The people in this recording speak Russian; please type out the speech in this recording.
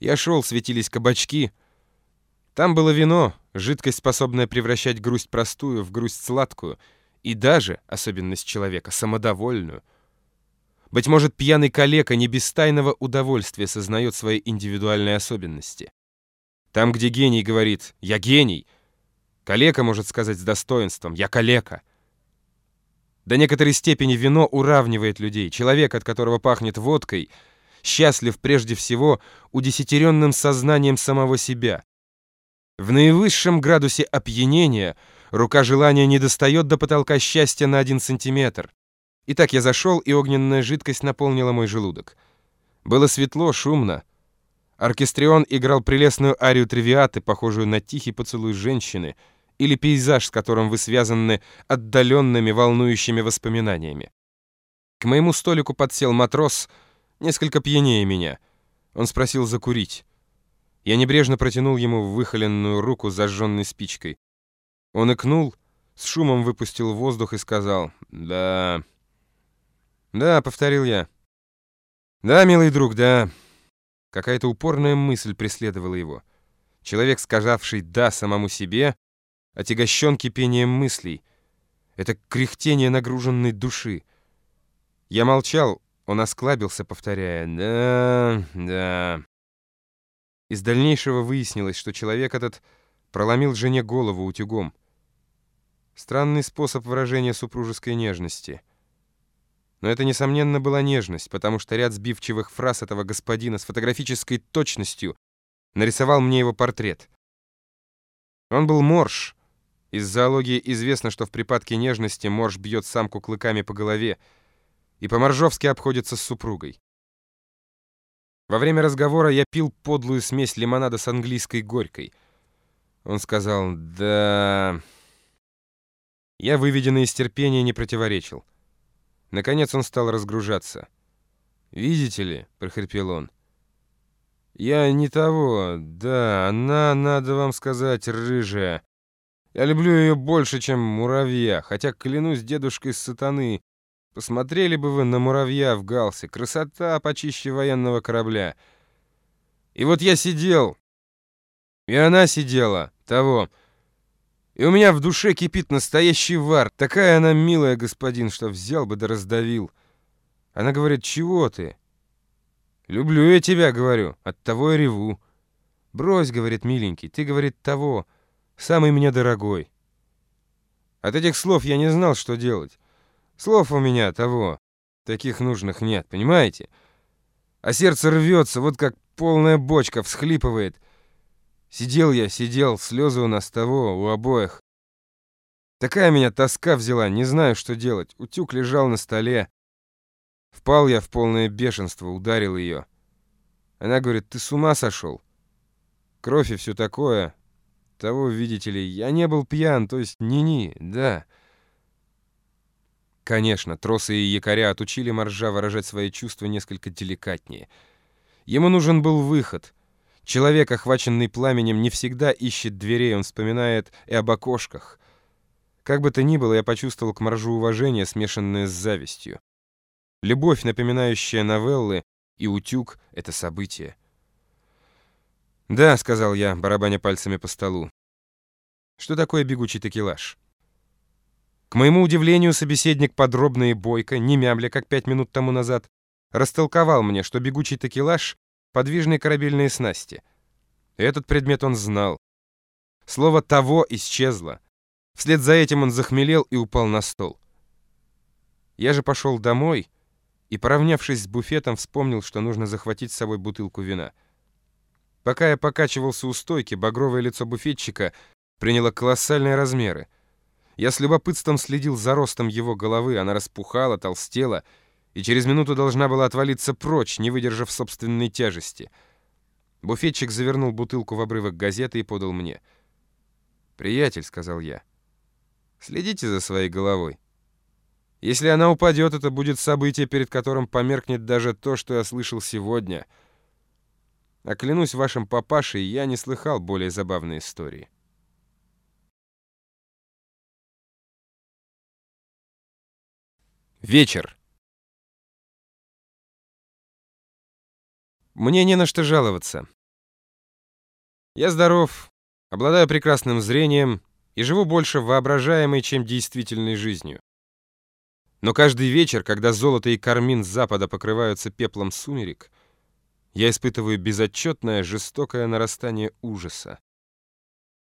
Я шел, светились кабачки. Там было вино, жидкость, способная превращать грусть простую в грусть сладкую, и даже, особенность человека, самодовольную. Быть может, пьяный калека не без тайного удовольствия сознает свои индивидуальные особенности. Там, где гений говорит «я гений», калека может сказать с достоинством «я калека». До некоторой степени вино уравнивает людей. Человек, от которого пахнет водкой, счастлив прежде всего удесятеренным сознанием самого себя. В наивысшем градусе опьянения рука желания не достает до потолка счастья на один сантиметр. Итак, я зашел, и огненная жидкость наполнила мой желудок. Было светло, шумно. Оркестрион играл прелестную арию тривиаты, похожую на тихий поцелуй женщины — или пейзаж, с которым вы связаны отдаленными волнующими воспоминаниями. К моему столику подсел матрос, несколько пьянее меня. Он спросил закурить. Я небрежно протянул ему выхоленную руку зажженной спичкой. Он икнул, с шумом выпустил воздух и сказал «Да». «Да», — повторил я. «Да, милый друг, да». Какая-то упорная мысль преследовала его. Человек, сказавший «да» самому себе, отягощен кипением мыслей. Это кряхтение нагруженной души. Я молчал, он осклабился, повторяя «да, да». Из дальнейшего выяснилось, что человек этот проломил жене голову утюгом. Странный способ выражения супружеской нежности. Но это, несомненно, была нежность, потому что ряд сбивчивых фраз этого господина с фотографической точностью нарисовал мне его портрет. Он был морж, из зоологии известно, что в припадке нежности морж бьет самку клыками по голове и по-моржовски обходится с супругой. Во время разговора я пил подлую смесь лимонада с английской горькой. Он сказал «да...» Я, выведенный из терпения, не противоречил. Наконец он стал разгружаться. «Видите ли», — прохрипел он, — «я не того, да, она, надо вам сказать, рыжая». Я люблю ее больше, чем муравья, хотя, клянусь дедушкой сатаны, посмотрели бы вы на муравья в галсе. Красота почище военного корабля. И вот я сидел, и она сидела, того. И у меня в душе кипит настоящий вар. Такая она милая, господин, что взял бы да раздавил. Она говорит, чего ты? Люблю я тебя, говорю, от того и реву. Брось, говорит, миленький, ты, говорит, того самый мне дорогой. От этих слов я не знал, что делать. Слов у меня того, таких нужных нет, понимаете? А сердце рвется, вот как полная бочка всхлипывает. Сидел я, сидел, слезы у нас того, у обоих. Такая меня тоска взяла, не знаю, что делать. Утюг лежал на столе. Впал я в полное бешенство, ударил ее. Она говорит, ты с ума сошел? Кровь и все такое. Того, видите ли, я не был пьян, то есть ни-ни, да. Конечно, тросы и якоря отучили Моржа выражать свои чувства несколько деликатнее. Ему нужен был выход. Человек, охваченный пламенем, не всегда ищет дверей, он вспоминает и об окошках. Как бы то ни было, я почувствовал к Моржу уважение, смешанное с завистью. Любовь, напоминающая новеллы, и утюг — это событие. «Да», — сказал я, барабаня пальцами по столу. «Что такое бегучий такелаж?» К моему удивлению, собеседник подробно и бойко, не мямля, как пять минут тому назад, растолковал мне, что бегучий такелаж — подвижные корабельные снасти. Этот предмет он знал. Слово «того» исчезло. Вслед за этим он захмелел и упал на стол. Я же пошел домой и, поравнявшись с буфетом, вспомнил, что нужно захватить с собой бутылку вина — Пока я покачивался у стойки, багровое лицо буфетчика приняло колоссальные размеры. Я с любопытством следил за ростом его головы, она распухала, толстела, и через минуту должна была отвалиться прочь, не выдержав собственной тяжести. Буфетчик завернул бутылку в обрывок газеты и подал мне. «Приятель», — сказал я, — «следите за своей головой. Если она упадет, это будет событие, перед которым померкнет даже то, что я слышал сегодня». А клянусь вашим папашей, я не слыхал более забавной истории. Вечер. Мне не на что жаловаться. Я здоров, обладаю прекрасным зрением и живу больше воображаемой, чем действительной жизнью. Но каждый вечер, когда золото и кармин с запада покрываются пеплом сумерек, я испытываю безотчетное, жестокое нарастание ужаса.